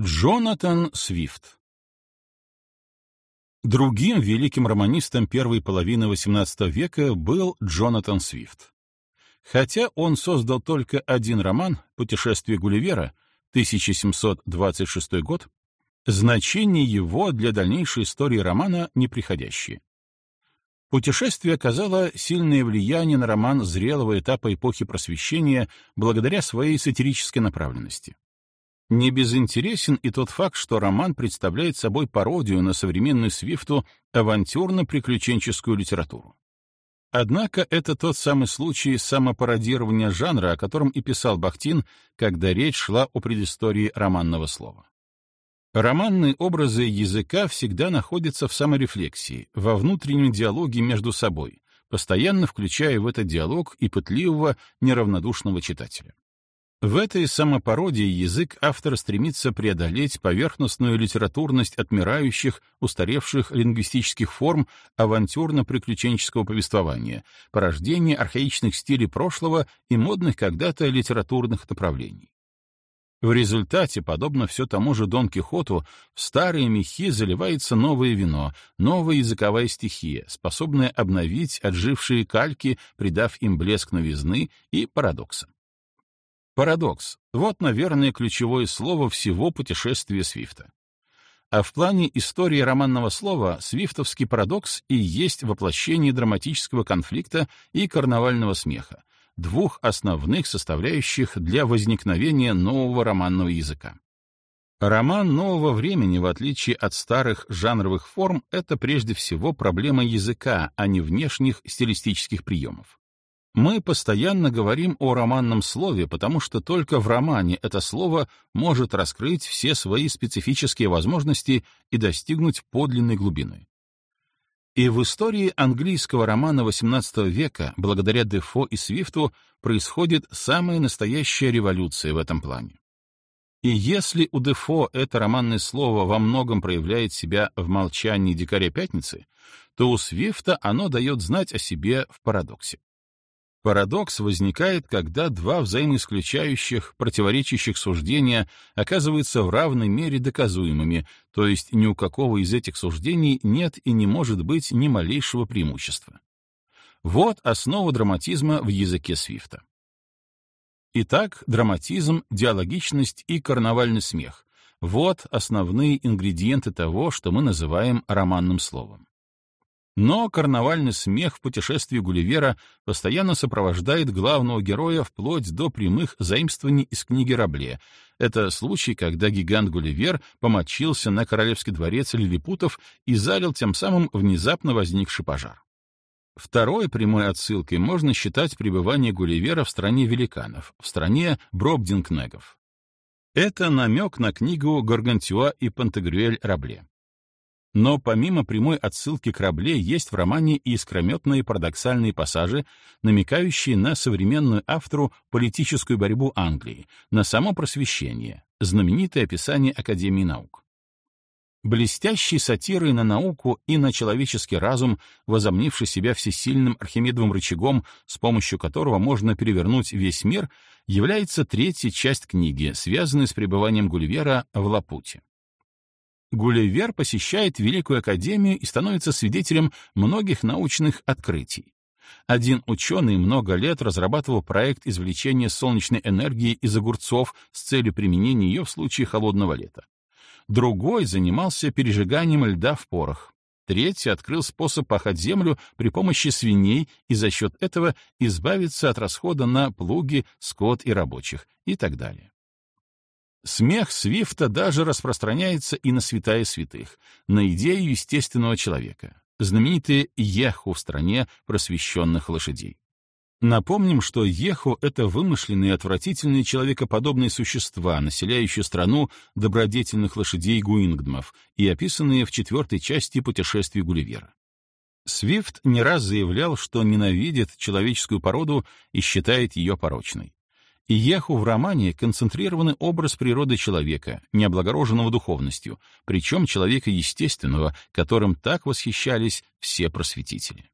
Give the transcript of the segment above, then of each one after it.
Джонатан Свифт Другим великим романистом первой половины XVIII века был Джонатан Свифт. Хотя он создал только один роман «Путешествие Гулливера» 1726 год, значение его для дальнейшей истории романа неприходящее. Путешествие оказало сильное влияние на роман зрелого этапа эпохи Просвещения благодаря своей сатирической направленности. Не безинтересен и тот факт, что роман представляет собой пародию на современную Свифту авантюрно-приключенческую литературу. Однако это тот самый случай самопародирования жанра, о котором и писал Бахтин, когда речь шла о предыстории романного слова. Романные образы языка всегда находятся в саморефлексии, во внутреннем диалоге между собой, постоянно включая в этот диалог и пытливого, неравнодушного читателя. В этой самопародии язык автор стремится преодолеть поверхностную литературность отмирающих, устаревших лингвистических форм авантюрно-приключенческого повествования, порождение архаичных стилей прошлого и модных когда-то литературных направлений. В результате, подобно все тому же Дон Кихоту, в старые мехи заливается новое вино, новая языковая стихия, способная обновить отжившие кальки, придав им блеск новизны и парадокса. Парадокс — вот, наверное, ключевое слово всего путешествия Свифта. А в плане истории романного слова свифтовский парадокс и есть воплощение драматического конфликта и карнавального смеха, двух основных составляющих для возникновения нового романного языка. Роман нового времени, в отличие от старых жанровых форм, это прежде всего проблема языка, а не внешних стилистических приемов. Мы постоянно говорим о романном слове, потому что только в романе это слово может раскрыть все свои специфические возможности и достигнуть подлинной глубины. И в истории английского романа XVIII века, благодаря Дефо и Свифту, происходит самая настоящая революция в этом плане. И если у Дефо это романное слово во многом проявляет себя в молчании дикаря пятницы, то у Свифта оно дает знать о себе в парадоксе. Парадокс возникает, когда два взаимоисключающих, противоречащих суждения оказываются в равной мере доказуемыми, то есть ни у какого из этих суждений нет и не может быть ни малейшего преимущества. Вот основа драматизма в языке Свифта. Итак, драматизм, диалогичность и карнавальный смех — вот основные ингредиенты того, что мы называем романным словом. Но карнавальный смех в путешествии Гулливера постоянно сопровождает главного героя вплоть до прямых заимствований из книги Рабле. Это случай, когда гигант Гулливер помочился на королевский дворец лилипутов и залил тем самым внезапно возникший пожар. Второй прямой отсылкой можно считать пребывание Гулливера в стране великанов, в стране Бробдингнегов. Это намек на книгу Гаргантюа и Пантагрюэль Рабле. Но помимо прямой отсылки к Рабле есть в романе и искрометные парадоксальные пассажи, намекающие на современную автору политическую борьбу Англии, на само просвещение, знаменитое описание Академии наук. Блестящие сатиры на науку и на человеческий разум, возомнивший себя всесильным архимедовым рычагом, с помощью которого можно перевернуть весь мир, является третья часть книги, связанная с пребыванием Гулливера в Лапуте. Гулливер посещает Великую Академию и становится свидетелем многих научных открытий. Один ученый много лет разрабатывал проект извлечения солнечной энергии из огурцов с целью применения ее в случае холодного лета. Другой занимался пережиганием льда в порох. Третий открыл способ пахать землю при помощи свиней и за счет этого избавиться от расхода на плуги, скот и рабочих и так далее. Смех Свифта даже распространяется и на святая святых, на идею естественного человека, знаменитые Еху в стране просвещенных лошадей. Напомним, что Еху — это вымышленные отвратительные человекоподобные существа, населяющие страну добродетельных лошадей Гуингдмов и описанные в четвертой части путешествий Гулливера. Свифт не раз заявлял, что ненавидит человеческую породу и считает ее порочной. И Яху в романе концентрированный образ природы человека, необлагороженного духовностью, причем человека естественного, которым так восхищались все просветители.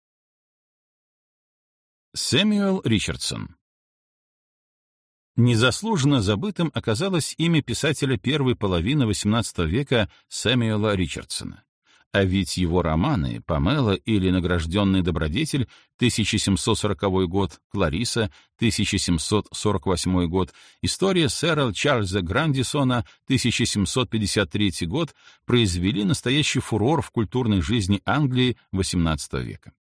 Сэмюэл Ричардсон Незаслуженно забытым оказалось имя писателя первой половины XVIII века Сэмюэла Ричардсона. А ведь его романы «Памела» или «Награжденный добродетель» 1740 год, «Клариса» 1748 год, история сэра Чарльза Грандисона 1753 год произвели настоящий фурор в культурной жизни Англии XVIII века.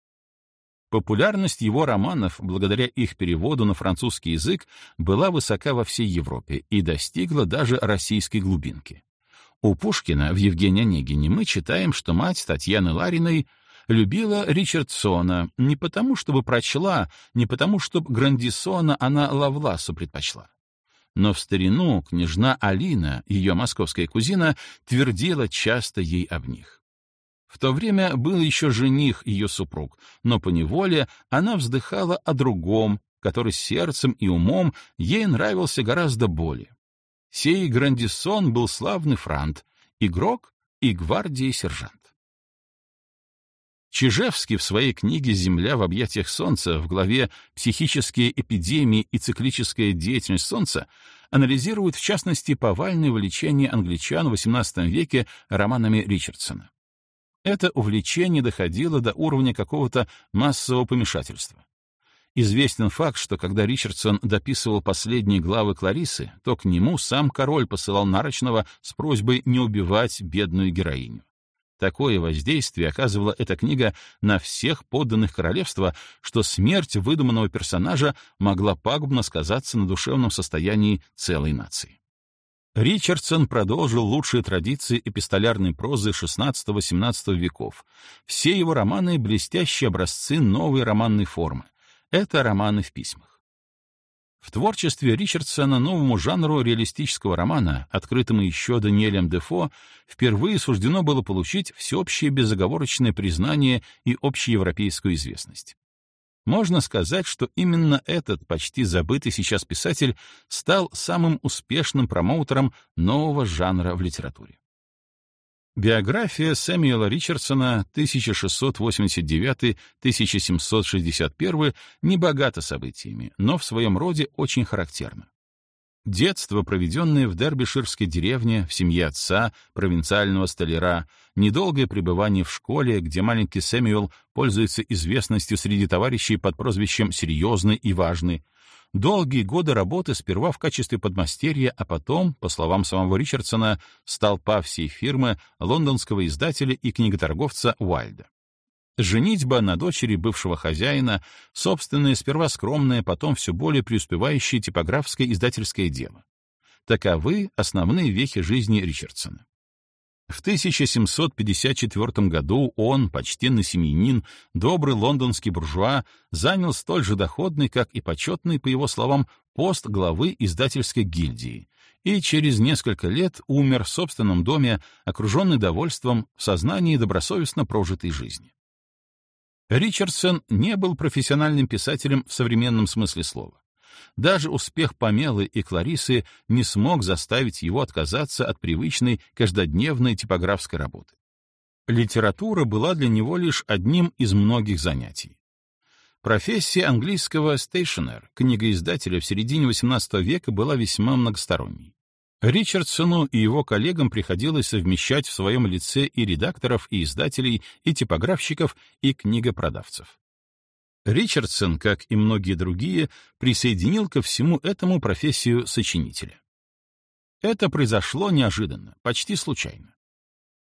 Популярность его романов, благодаря их переводу на французский язык, была высока во всей Европе и достигла даже российской глубинки. У Пушкина в Евгении Онегине мы читаем, что мать Татьяны Лариной любила Ричардсона не потому, чтобы прочла, не потому, чтобы Грандисона она Лавласу предпочла. Но в старину княжна Алина, ее московская кузина, твердила часто ей об них. В то время был еще жених ее супруг, но поневоле она вздыхала о другом, который сердцем и умом ей нравился гораздо более. Сей Грандисон был славный франт, игрок и гвардии сержант. Чижевский в своей книге «Земля в объятиях Солнца» в главе «Психические эпидемии и циклическая деятельность Солнца» анализирует в частности повальное увлечение англичан в XVIII веке романами Ричардсона. Это увлечение доходило до уровня какого-то массового помешательства. Известен факт, что когда Ричардсон дописывал последние главы Кларисы, то к нему сам король посылал Нарочного с просьбой не убивать бедную героиню. Такое воздействие оказывала эта книга на всех подданных королевства, что смерть выдуманного персонажа могла пагубно сказаться на душевном состоянии целой нации. Ричардсон продолжил лучшие традиции эпистолярной прозы XVI-XVIII веков. Все его романы — блестящие образцы новой романной формы, это романы в письмах. В творчестве Ричардсона новому жанру реалистического романа, открытому еще Даниэлем Дефо, впервые суждено было получить всеобщее безоговорочное признание и общеевропейскую известность. Можно сказать, что именно этот почти забытый сейчас писатель стал самым успешным промоутером нового жанра в литературе. Биография Сэмюэла Ричардсона 1689-1761 не богата событиями, но в своем роде очень характерна. Детство, проведенное в дербиширской деревне, в семье отца, провинциального столяра, недолгое пребывание в школе, где маленький Сэмюэл пользуется известностью среди товарищей под прозвищем «серьезный» и «важный», долгие годы работы сперва в качестве подмастерья, а потом, по словам самого Ричардсона, столпа всей фирмы лондонского издателя и книготорговца Уайльда. Женитьба на дочери бывшего хозяина, собственное, сперва скромное, потом все более преуспевающее типографское издательское дело. Таковы основные вехи жизни Ричардсона. В 1754 году он, почтенный семьянин, добрый лондонский буржуа, занял столь же доходный, как и почетный, по его словам, пост главы издательской гильдии, и через несколько лет умер в собственном доме, окруженный довольством в сознании добросовестно прожитой жизни. Ричардсон не был профессиональным писателем в современном смысле слова. Даже успех Памелы и Кларисы не смог заставить его отказаться от привычной каждодневной типографской работы. Литература была для него лишь одним из многих занятий. Профессия английского стейшенер, книгоиздателя в середине XVIII века была весьма многосторонней. Ричардсону и его коллегам приходилось совмещать в своем лице и редакторов, и издателей, и типографщиков, и книгопродавцев. Ричардсон, как и многие другие, присоединил ко всему этому профессию сочинителя. Это произошло неожиданно, почти случайно.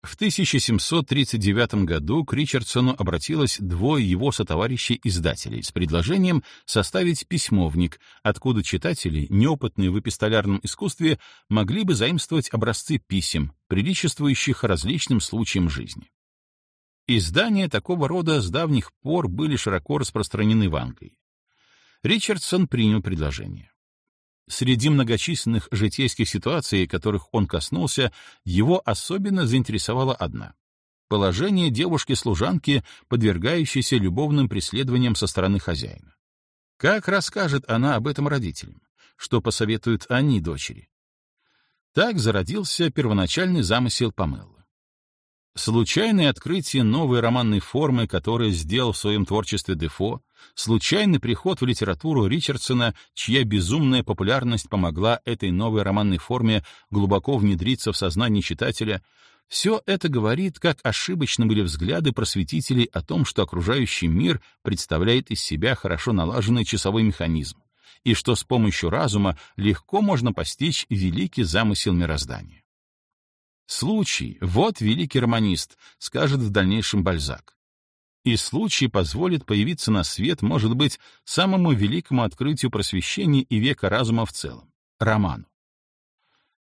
В 1739 году к Ричардсону обратилось двое его сотоварищей-издателей с предложением составить письмовник, откуда читатели, неопытные в эпистолярном искусстве, могли бы заимствовать образцы писем, приличествующих различным случаям жизни. Издания такого рода с давних пор были широко распространены в Англии. Ричардсон принял предложение. Среди многочисленных житейских ситуаций, которых он коснулся, его особенно заинтересовала одна — положение девушки-служанки, подвергающейся любовным преследованиям со стороны хозяина. Как расскажет она об этом родителям? Что посоветуют они дочери? Так зародился первоначальный замысел Памеллы. Случайное открытие новой романной формы, которое сделал в своем творчестве Дефо, случайный приход в литературу Ричардсона, чья безумная популярность помогла этой новой романной форме глубоко внедриться в сознание читателя, все это говорит, как ошибочны были взгляды просветителей о том, что окружающий мир представляет из себя хорошо налаженный часовой механизм, и что с помощью разума легко можно постичь великий замысел мироздания. Случай — вот великий романист, скажет в дальнейшем Бальзак. И случай позволит появиться на свет, может быть, самому великому открытию просвещения и века разума в целом — роману.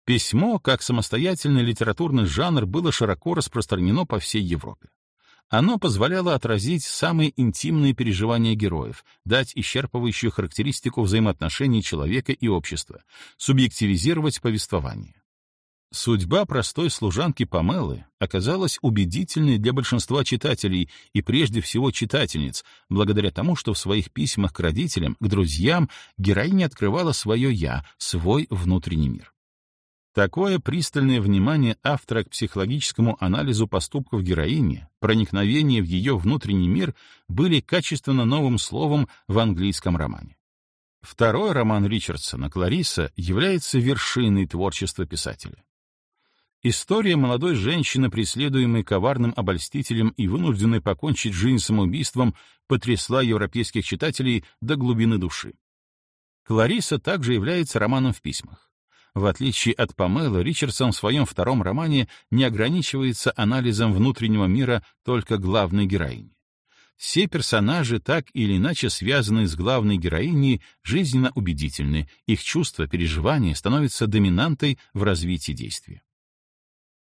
Письмо, как самостоятельный литературный жанр, было широко распространено по всей Европе. Оно позволяло отразить самые интимные переживания героев, дать исчерпывающую характеристику взаимоотношений человека и общества, субъективизировать повествование. Судьба простой служанки Памелы оказалась убедительной для большинства читателей и прежде всего читательниц, благодаря тому, что в своих письмах к родителям, к друзьям героиня открывала свое «я», свой внутренний мир. Такое пристальное внимание автора к психологическому анализу поступков героини, проникновение в ее внутренний мир были качественно новым словом в английском романе. Второй роман Ричардсона «Клариса» является вершиной творчества писателя. История молодой женщины, преследуемой коварным обольстителем и вынужденной покончить жизнь самоубийством, потрясла европейских читателей до глубины души. Клариса также является романом в письмах. В отличие от Памелы, Ричардсон в своем втором романе не ограничивается анализом внутреннего мира только главной героини. Все персонажи, так или иначе связанные с главной героиней, жизненно убедительны, их чувства, переживания становятся доминантой в развитии действия.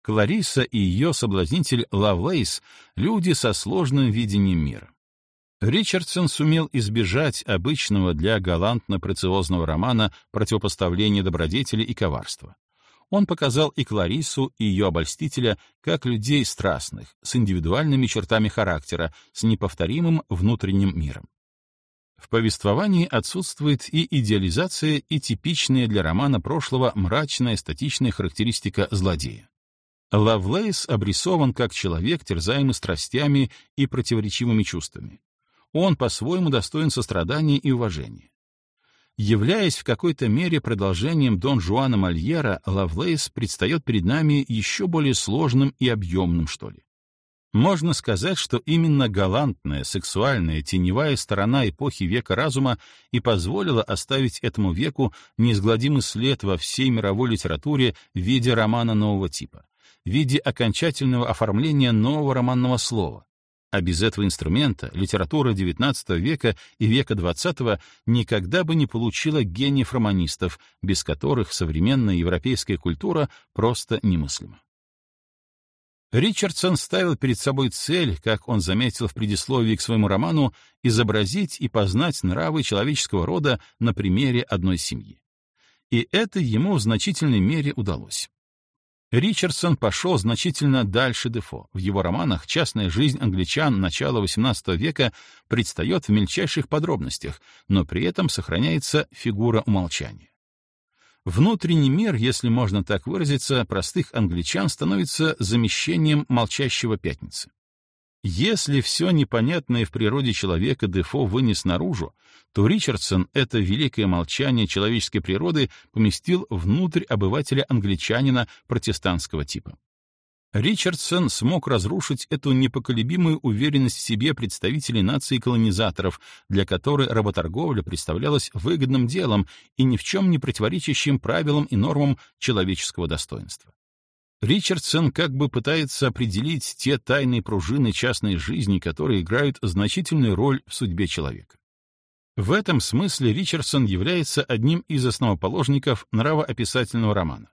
Клариса и ее соблазнитель Лавлейс — люди со сложным видением мира. Ричардсон сумел избежать обычного для галантно-прециозного романа противопоставления добродетели и коварства. Он показал и Кларису, и ее обольстителя как людей страстных, с индивидуальными чертами характера, с неповторимым внутренним миром. В повествовании отсутствует и идеализация, и типичная для романа прошлого мрачная статичная характеристика злодея. Лавлейс обрисован как человек, терзаемый страстями и противоречивыми чувствами. Он по-своему достоин сострадания и уважения. Являясь в какой-то мере продолжением Дон Жуана Мольера, Лавлейс предстает перед нами еще более сложным и объемным, что ли. Можно сказать, что именно галантная, сексуальная, теневая сторона эпохи века разума и позволила оставить этому веку неизгладимый след во всей мировой литературе в виде романа нового типа в виде окончательного оформления нового романного слова. А без этого инструмента литература XIX века и века XX никогда бы не получила гениев романистов, без которых современная европейская культура просто немыслима. Ричардсон ставил перед собой цель, как он заметил в предисловии к своему роману, изобразить и познать нравы человеческого рода на примере одной семьи. И это ему в значительной мере удалось. Ричардсон пошел значительно дальше Дефо. В его романах частная жизнь англичан начала XVIII века предстает в мельчайших подробностях, но при этом сохраняется фигура умолчания. Внутренний мир, если можно так выразиться, простых англичан становится замещением молчащего пятницы. Если все непонятное в природе человека Дефо вынес наружу, то Ричардсон это великое молчание человеческой природы поместил внутрь обывателя-англичанина протестантского типа. Ричардсон смог разрушить эту непоколебимую уверенность в себе представителей нации колонизаторов, для которой работорговля представлялась выгодным делом и ни в чем не противоречащим правилам и нормам человеческого достоинства. Ричардсон как бы пытается определить те тайные пружины частной жизни, которые играют значительную роль в судьбе человека. В этом смысле Ричардсон является одним из основоположников нравоописательного романа.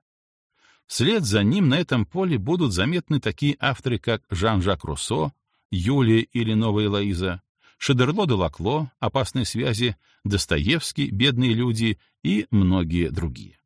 Вслед за ним на этом поле будут заметны такие авторы, как Жан-Жак Руссо, Юлия или Новая Лоиза, Шедерло де Лакло, «Опасные связи», Достоевский, «Бедные люди» и многие другие.